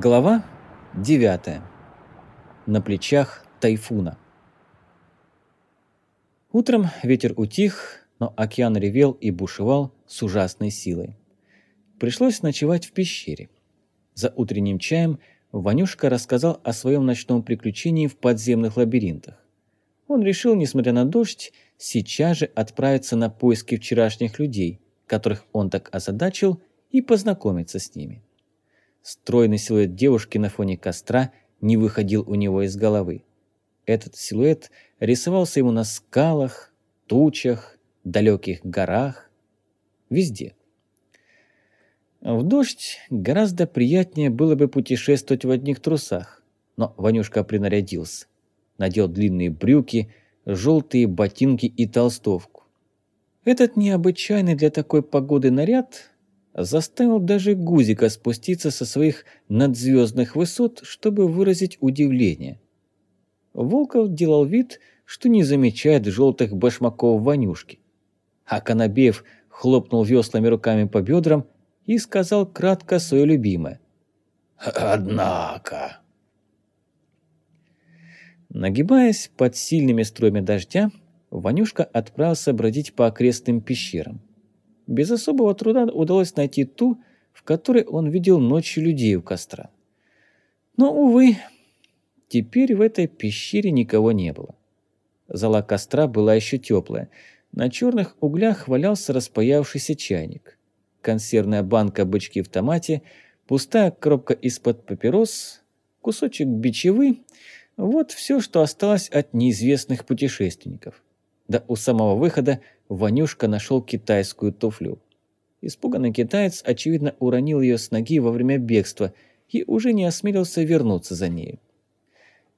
Глава 9. На плечах тайфуна. Утром ветер утих, но океан ревел и бушевал с ужасной силой. Пришлось ночевать в пещере. За утренним чаем Ванюшка рассказал о своем ночном приключении в подземных лабиринтах. Он решил, несмотря на дождь, сейчас же отправиться на поиски вчерашних людей, которых он так озадачил, и познакомиться с ними. Стройный силуэт девушки на фоне костра не выходил у него из головы. Этот силуэт рисовался ему на скалах, тучах, далеких горах, везде. В дождь гораздо приятнее было бы путешествовать в одних трусах, но Ванюшка принарядился. Надел длинные брюки, желтые ботинки и толстовку. Этот необычайный для такой погоды наряд заставил даже Гузика спуститься со своих надзвездных высот, чтобы выразить удивление. Волков делал вид, что не замечает желтых башмаков Ванюшки. А Конобеев хлопнул веслами руками по бедрам и сказал кратко свое любимое. «Однако...» Нагибаясь под сильными струями дождя, Ванюшка отправился бродить по окрестным пещерам. Без особого труда удалось найти ту, в которой он видел ночью людей у костра. Но, увы, теперь в этой пещере никого не было. Зала костра была еще теплая. На черных углях валялся распаявшийся чайник. Консервная банка бычки в томате, пустая коробка из-под папирос, кусочек бичевы – вот все, что осталось от неизвестных путешественников. Да у самого выхода Ванюшка нашел китайскую туфлю. Испуганный китаец, очевидно, уронил ее с ноги во время бегства и уже не осмелился вернуться за ней.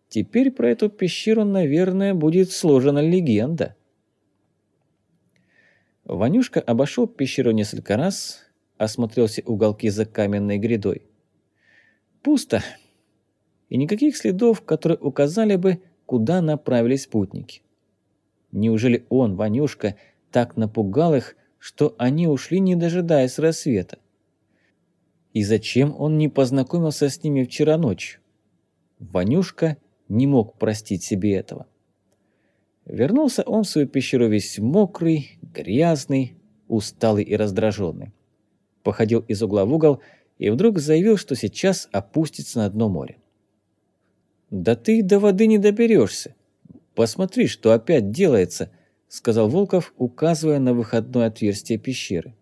Теперь про эту пещеру, наверное, будет сложена легенда. Ванюшка обошел пещеру несколько раз, осмотрел все уголки за каменной грядой. Пусто. И никаких следов, которые указали бы, куда направились путники. Неужели он, Ванюшка, так напугал их, что они ушли, не дожидаясь рассвета? И зачем он не познакомился с ними вчера ночью? Ванюшка не мог простить себе этого. Вернулся он в свою пещеру весь мокрый, грязный, усталый и раздраженный. Походил из угла в угол и вдруг заявил, что сейчас опустится на дно моря. «Да ты до воды не доберешься. Посмотри, что опять делается», — сказал Волков, указывая на выходное отверстие пещеры.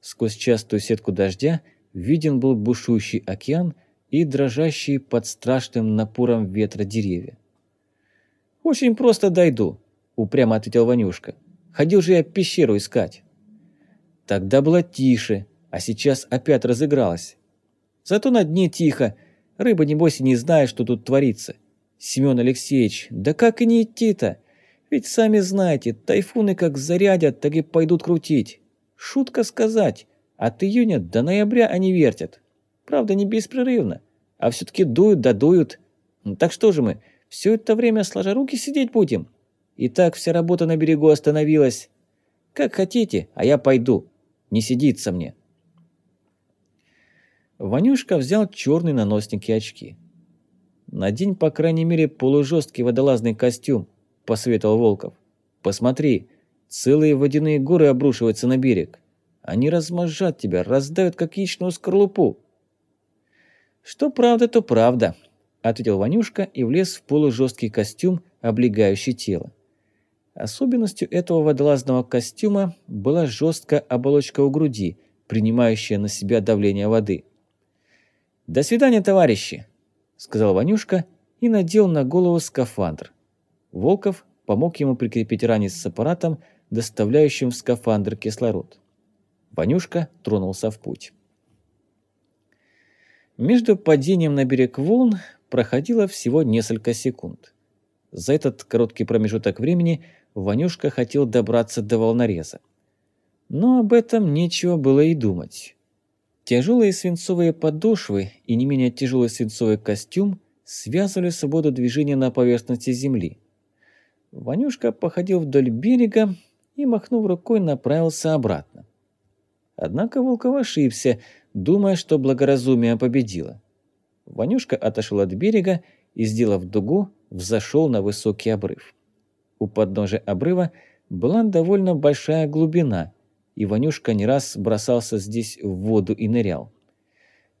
Сквозь частую сетку дождя виден был бушующий океан и дрожащие под страшным напором ветра деревья. «Очень просто дойду», — упрямо ответил Ванюшка. «Ходил же я пещеру искать». Тогда было тише, а сейчас опять разыгралась. Зато на дне тихо, рыба небось и не знает, что тут творится. Семен Алексеевич, да как и не идти-то? Ведь сами знаете, тайфуны как зарядят, так и пойдут крутить. Шутка сказать, от июня до ноября они вертят. Правда, не беспрерывно, а все-таки дуют да дуют. Ну, так что же мы, все это время сложа руки сидеть будем? И так вся работа на берегу остановилась. Как хотите, а я пойду. Не сидится мне. Ванюшка взял черный наносник и очки. «Надень, по крайней мере, полужесткий водолазный костюм», – посоветовал Волков. «Посмотри, целые водяные горы обрушиваются на берег. Они размажат тебя, раздавят, как яичную скорлупу». «Что правда, то правда», – ответил Ванюшка и влез в полужесткий костюм, облегающий тело. Особенностью этого водолазного костюма была жесткая оболочка у груди, принимающая на себя давление воды. «До свидания, товарищи!» Сказал Ванюшка и надел на голову скафандр. Волков помог ему прикрепить ранец с аппаратом, доставляющим в скафандр кислород. Ванюшка тронулся в путь. Между падением на берег волн проходило всего несколько секунд. За этот короткий промежуток времени Ванюшка хотел добраться до волнореза. Но об этом нечего было и думать. Тяжелые свинцовые подошвы и не менее тяжелый свинцовый костюм связывали свободу движения на поверхности земли. Ванюшка походил вдоль берега и, махнув рукой, направился обратно. Однако Волков ошибся, думая, что благоразумие победило. Ванюшка отошел от берега и, сделав дугу, взошел на высокий обрыв. У подножия обрыва была довольно большая глубина, и Ванюшка не раз бросался здесь в воду и нырял.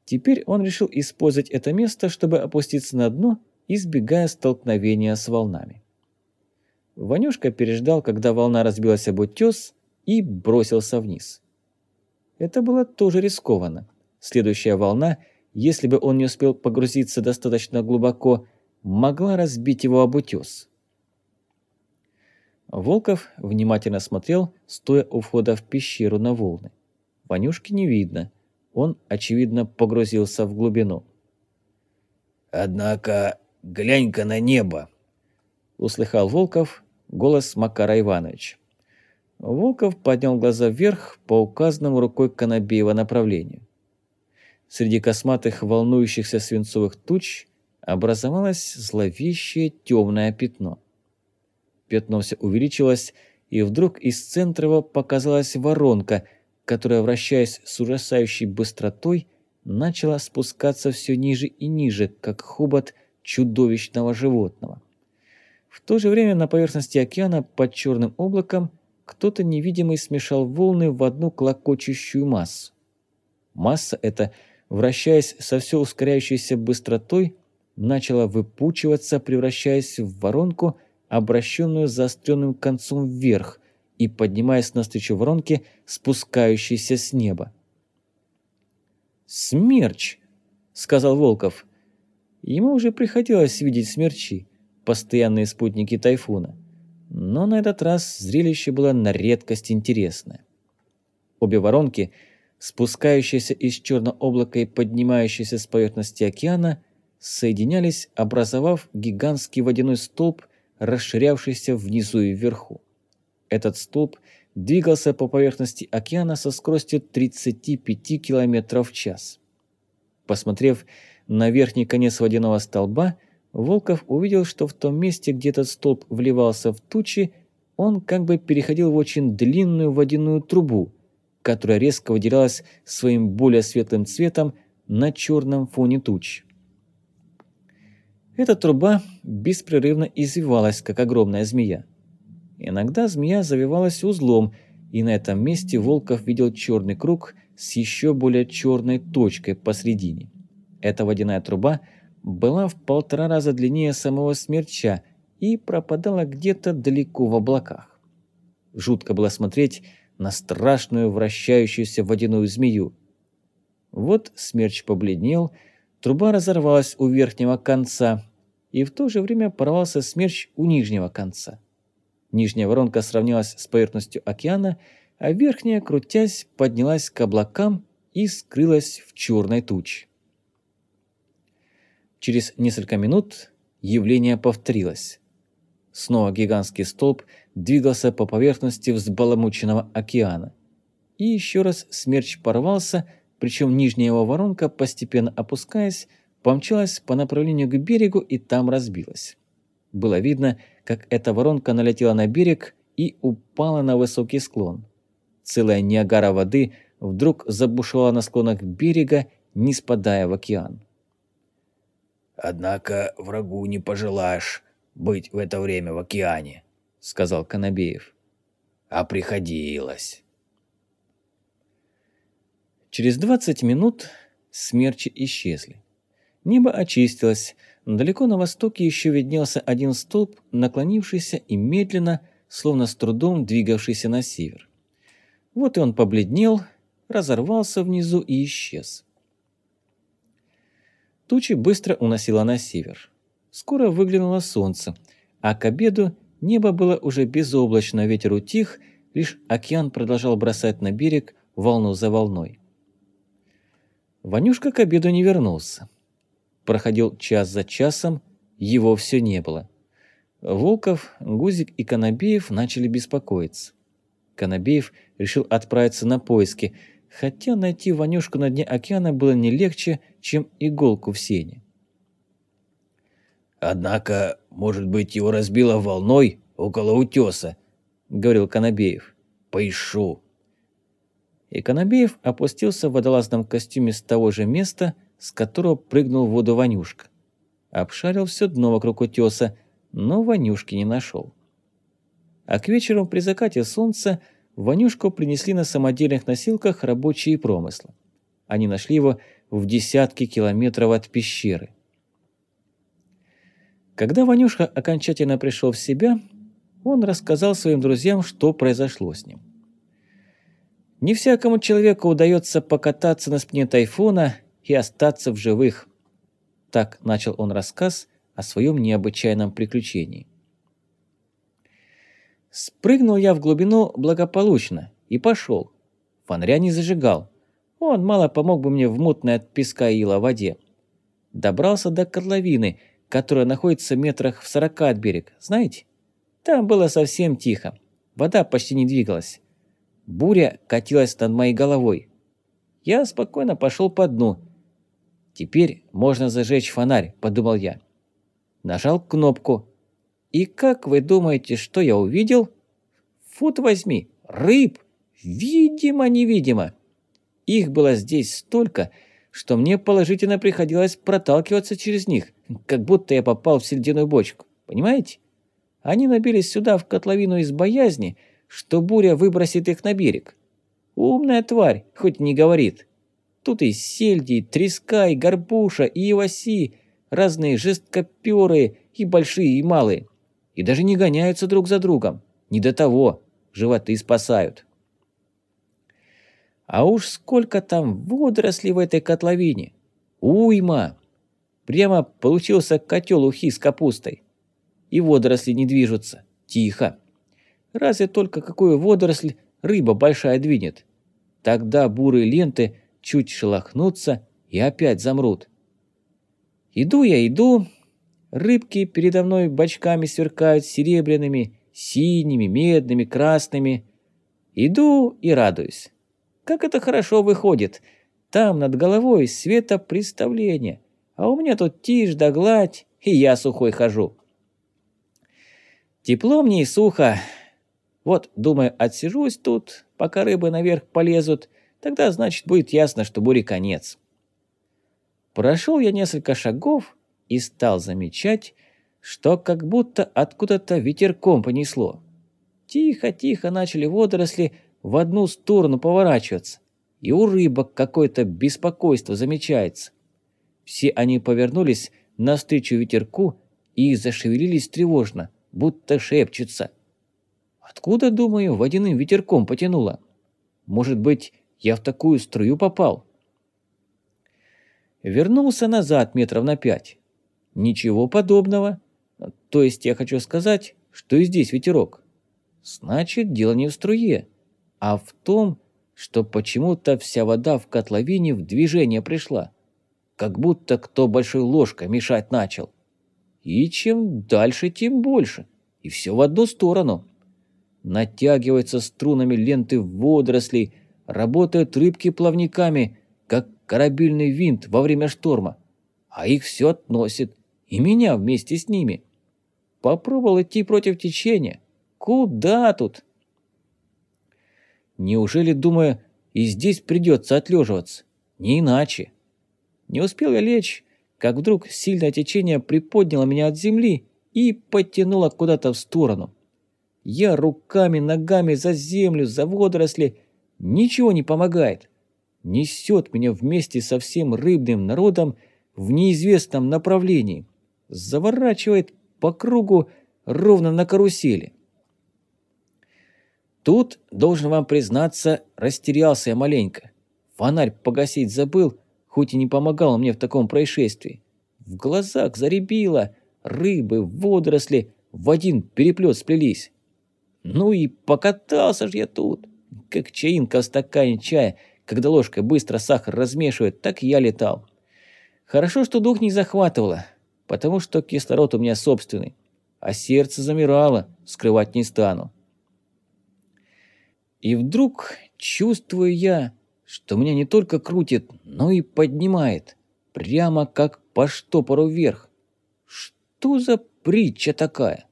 Теперь он решил использовать это место, чтобы опуститься на дно, избегая столкновения с волнами. Ванюшка переждал, когда волна разбилась об утес, и бросился вниз. Это было тоже рискованно. Следующая волна, если бы он не успел погрузиться достаточно глубоко, могла разбить его об утес. Волков внимательно смотрел, стоя у входа в пещеру на волны. Ванюшки не видно. Он, очевидно, погрузился в глубину. «Однако, глянь-ка на небо!» Услыхал Волков голос Макара Ивановича. Волков поднял глаза вверх по указанному рукой Конобеева направлению. Среди косматых волнующихся свинцовых туч образовалось зловещее темное пятно. Пятно все увеличилось, и вдруг из центра его показалась воронка, которая, вращаясь с ужасающей быстротой, начала спускаться все ниже и ниже, как хобот чудовищного животного. В то же время на поверхности океана под черным облаком – кто-то невидимый смешал волны в одну клокочущую массу. Масса эта, вращаясь со все ускоряющейся быстротой, начала выпучиваться, превращаясь в воронку, обращенную заостренным концом вверх и поднимаясь навстречу воронке, спускающейся с неба. «Смерч!» — сказал Волков. Ему уже приходилось видеть смерчи, постоянные спутники тайфуна но на этот раз зрелище было на редкость интересное. Обе воронки, спускающиеся из черного облака и поднимающиеся с поверхности океана, соединялись, образовав гигантский водяной столб, расширявшийся внизу и вверху. Этот столб двигался по поверхности океана со скоростью 35 км в час. Посмотрев на верхний конец водяного столба, Волков увидел, что в том месте, где этот столб вливался в тучи, он как бы переходил в очень длинную водяную трубу, которая резко выделялась своим более светлым цветом на черном фоне туч. Эта труба беспрерывно извивалась, как огромная змея. Иногда змея завивалась узлом, и на этом месте Волков видел черный круг с еще более черной точкой посредине. Эта водяная труба – была в полтора раза длиннее самого смерча и пропадала где-то далеко в облаках. Жутко было смотреть на страшную вращающуюся водяную змею. Вот смерч побледнел, труба разорвалась у верхнего конца, и в то же время порвался смерч у нижнего конца. Нижняя воронка сравнялась с поверхностью океана, а верхняя, крутясь, поднялась к облакам и скрылась в черной туче. Через несколько минут явление повторилось. Снова гигантский столб двигался по поверхности взбаламученного океана. И еще раз смерч порвался, причем нижняя его воронка, постепенно опускаясь, помчалась по направлению к берегу и там разбилась. Было видно, как эта воронка налетела на берег и упала на высокий склон. Целая Ниагара воды вдруг забушевала на склонах берега, не спадая в океан. «Однако врагу не пожелаешь быть в это время в океане», — сказал Конобеев. «А приходилось». Через двадцать минут смерчи исчезли. Небо очистилось, но далеко на востоке еще виднелся один столб, наклонившийся и медленно, словно с трудом двигавшийся на север. Вот и он побледнел, разорвался внизу и исчез. Тучи быстро уносило на север. Скоро выглянуло солнце, а к обеду небо было уже безоблачно, ветер утих, лишь океан продолжал бросать на берег волну за волной. Ванюшка к обеду не вернулся. Проходил час за часом, его все не было. Волков, Гузик и Конобеев начали беспокоиться. Конобеев решил отправиться на поиски – хотя найти Ванюшку на дне океана было не легче, чем иголку в сене. «Однако, может быть, его разбило волной около утеса», — говорил Конобеев. «Поищу». И Конобеев опустился в водолазном костюме с того же места, с которого прыгнул в воду Ванюшка. Обшарил все дно вокруг утеса, но Ванюшки не нашел. А к вечеру при закате солнца Ванюшку принесли на самодельных носилках рабочие промысла. Они нашли его в десятки километров от пещеры. Когда Ванюшка окончательно пришел в себя, он рассказал своим друзьям, что произошло с ним. Не всякому человеку удается покататься на спине тайфуна и остаться в живых. Так начал он рассказ о своем необычайном приключении. Спрыгнул я в глубину благополучно и пошел. Фонаря не зажигал. Он мало помог бы мне в мутной от песка и ила воде. Добрался до котловины, которая находится метрах в сорока от берега. Знаете? Там было совсем тихо. Вода почти не двигалась. Буря катилась над моей головой. Я спокойно пошел по дну. «Теперь можно зажечь фонарь», – подумал я. Нажал кнопку. И как вы думаете, что я увидел? Фут возьми, рыб! Видимо-невидимо. Их было здесь столько, что мне положительно приходилось проталкиваться через них, как будто я попал в середину бочку. Понимаете? Они набились сюда в котловину из боязни, что буря выбросит их на берег. Умная тварь, хоть не говорит. Тут и сельди, и треска, и горбуша, и иваси, разные жесткоперые, и большие, и малые. И даже не гоняются друг за другом. Не до того, животы спасают. А уж сколько там водорослей в этой котловине. Уйма! Прямо получился котел ухи с капустой. И водоросли не движутся. Тихо. Разве только какую водоросль рыба большая двинет. Тогда бурые ленты чуть шелохнутся и опять замрут. Иду я, иду. Рыбки передо мной бочками сверкают серебряными, синими, медными, красными. Иду и радуюсь. Как это хорошо выходит. Там над головой светопреставление, а у меня тут тишь да гладь, и я сухой хожу. Тепло мне и сухо. Вот, думаю, отсижусь тут, пока рыбы наверх полезут, тогда, значит, будет ясно, что буре конец. Прошел я несколько шагов и стал замечать, что как будто откуда-то ветерком понесло. Тихо-тихо начали водоросли в одну сторону поворачиваться, и у рыбок какое-то беспокойство замечается. Все они повернулись навстречу ветерку и зашевелились тревожно, будто шепчутся. Откуда, думаю, водяным ветерком потянуло? Может быть, я в такую струю попал? Вернулся назад метров на пять. Ничего подобного. То есть я хочу сказать, что и здесь ветерок. Значит, дело не в струе а в том, что почему-то вся вода в котловине в движение пришла, как будто кто большой ложкой мешать начал. И чем дальше, тем больше, и все в одну сторону. Натягиваются струнами ленты водорослей, работают рыбки плавниками, как корабельный винт во время шторма, а их все относит, и меня вместе с ними. Попробовал идти против течения. Куда тут? Неужели, думаю, и здесь придется отлеживаться? Не иначе. Не успел я лечь, как вдруг сильное течение приподняло меня от земли и подтянуло куда-то в сторону. Я руками, ногами за землю, за водоросли. Ничего не помогает. Несет меня вместе со всем рыбным народом в неизвестном направлении. Заворачивает по кругу ровно на карусели. Тут, должен вам признаться, растерялся я маленько. Фонарь погасить забыл, хоть и не помогал мне в таком происшествии. В глазах заребило, рыбы, водоросли в один переплет сплелись. Ну и покатался ж я тут, как чаинка в стакане чая, когда ложкой быстро сахар размешивает, так я летал. Хорошо, что дух не захватывало, потому что кислород у меня собственный, а сердце замирало, скрывать не стану. И вдруг чувствую я, что меня не только крутит, но и поднимает, прямо как по штопору вверх. Что за притча такая?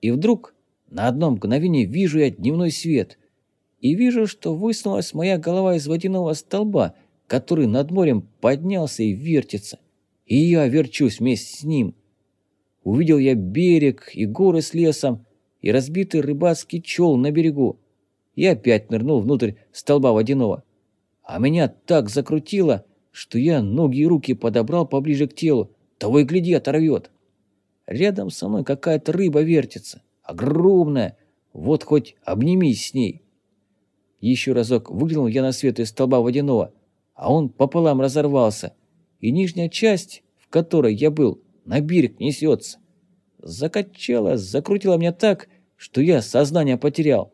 И вдруг на одно мгновение вижу я дневной свет и вижу, что высунулась моя голова из водяного столба, который над морем поднялся и вертится. И я верчусь вместе с ним. Увидел я берег и горы с лесом, и разбитый рыбацкий чел на берегу. И опять нырнул внутрь столба водяного. А меня так закрутило, что я ноги и руки подобрал поближе к телу, того и гляди оторвет. Рядом со мной какая-то рыба вертится, огромная, вот хоть обнимись с ней. Еще разок выглянул я на свет из столба водяного, а он пополам разорвался, и нижняя часть, в которой я был, на берег несется. Закачала, закрутила меня так, что я сознание потерял.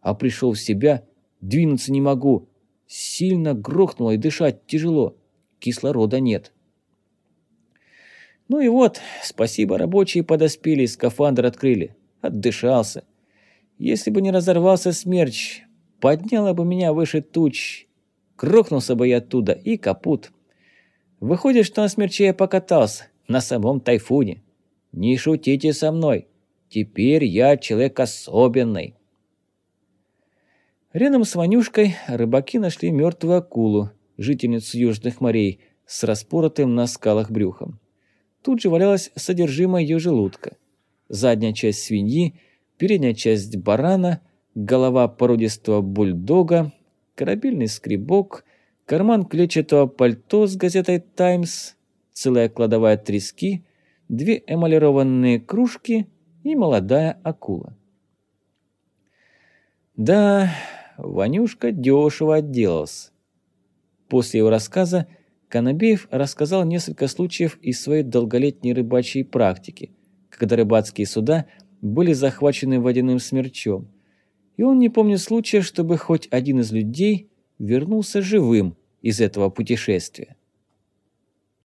А пришел в себя, двинуться не могу, сильно грохнуло и дышать тяжело, кислорода нет. Ну и вот, спасибо, рабочие подоспели, скафандр открыли. Отдышался. Если бы не разорвался смерч, подняла бы меня выше туч. Крохнулся бы я оттуда и капут. Выходит, что на смерче я покатался, на самом тайфуне. Не шутите со мной. Теперь я человек особенный. Рядом с Ванюшкой рыбаки нашли мертвую акулу, жительницу южных морей, с распоротым на скалах брюхом. Тут же валялось содержимое ее желудка. Задняя часть свиньи, передняя часть барана, голова породистого бульдога, корабельный скребок, карман клетчатого пальто с газетой «Таймс», целая кладовая трески, две эмалированные кружки и молодая акула. Да, Ванюшка дешево отделался. После его рассказа Конобеев рассказал несколько случаев из своей долголетней рыбачьей практики, когда рыбацкие суда были захвачены водяным смерчом, и он не помнит случая, чтобы хоть один из людей вернулся живым из этого путешествия.